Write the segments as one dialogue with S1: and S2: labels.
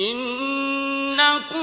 S1: إنكم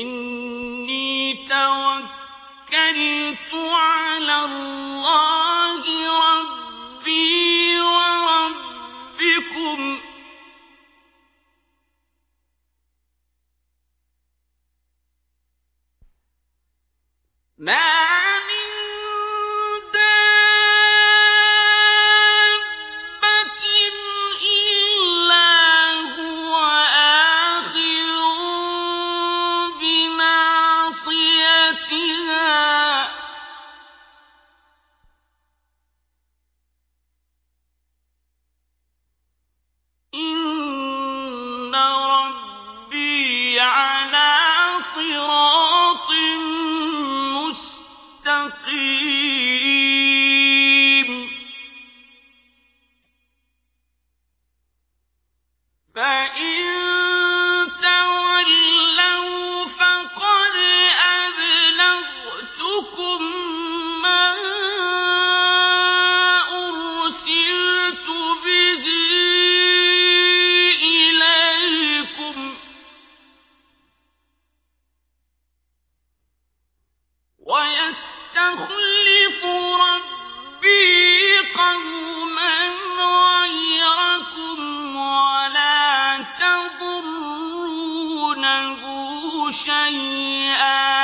S1: إني توكلت على الله ربي وربكم. ما شيئا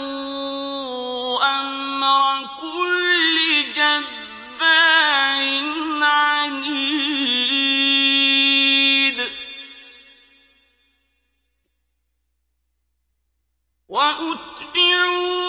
S1: وأتبعوا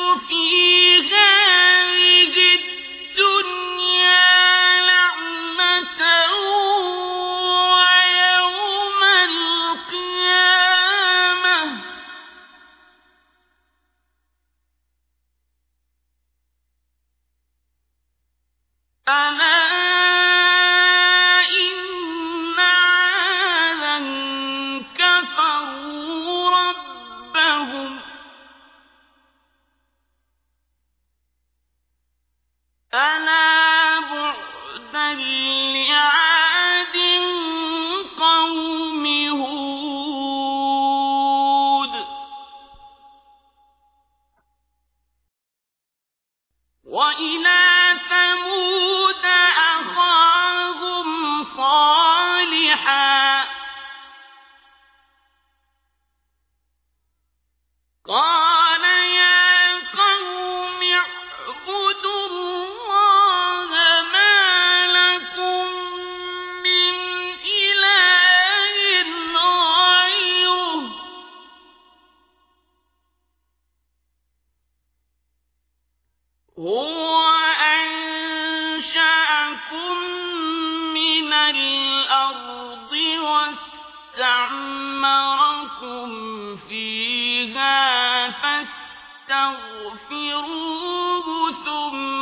S1: هو أنشأكم من الأرض فيها فاستغفروه ثم